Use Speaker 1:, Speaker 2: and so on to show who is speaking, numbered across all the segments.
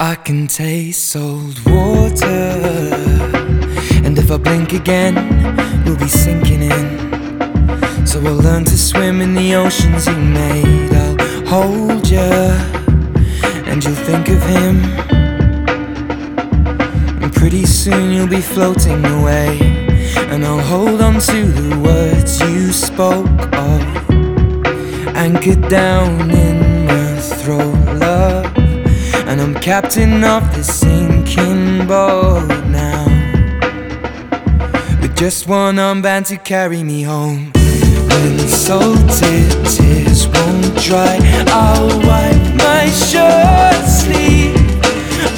Speaker 1: I can taste salt water. And if I blink again, we'll be sinking in. So I'll learn to swim in the oceans you made. I'll hold you, and you'll think of him. And pretty soon you'll be floating away. And I'll hold on to the words you spoke of. Anchored down in my throat, love. Captain of this sinking boat now. With just one armband to carry me home. When salted tears won't dry, I'll wipe my shirt sleeve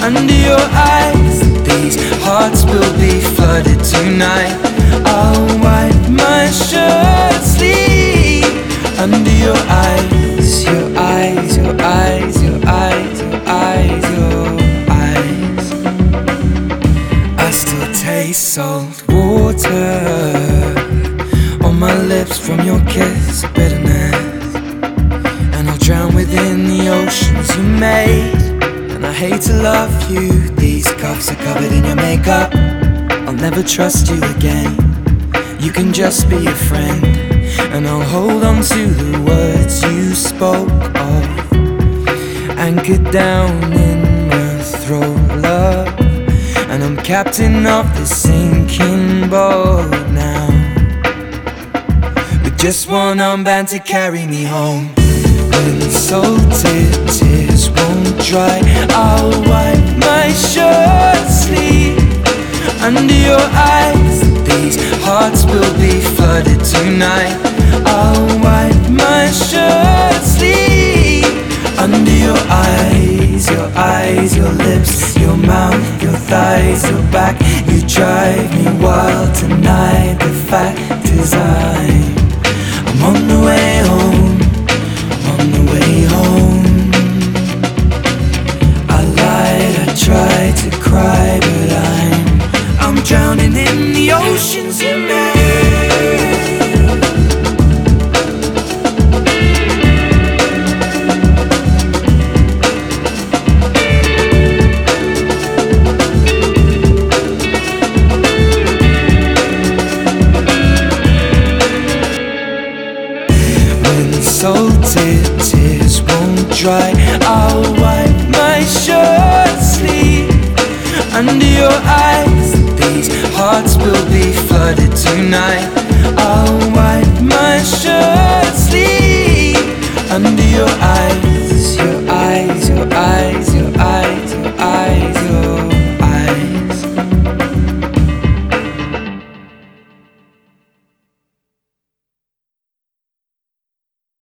Speaker 1: under your eyes. These hearts will be flooded tonight. Water on my lips from your kiss bitterness. And I'll drown within the oceans you made. And I hate to love you, these cuffs are covered in your makeup. I'll never trust you again. You can just be a friend. And I'll hold on to the words you spoke of. Anchored down in my throat, love. And I'm captain of the sinking boat now. With just one armband to carry me home. When salted tears won't dry, I'll wipe my shirt sleeve under your eyes. These hearts will be flooded tonight. I'll wipe my shirt sleeve under your eyes, your eyes, your lips, your mouth, thighs, your back. You drive me wild tonight. The fact is, I'm, tears won't dry. I'll wipe my shirt sleeve under your eyes. These hearts will be flooded tonight.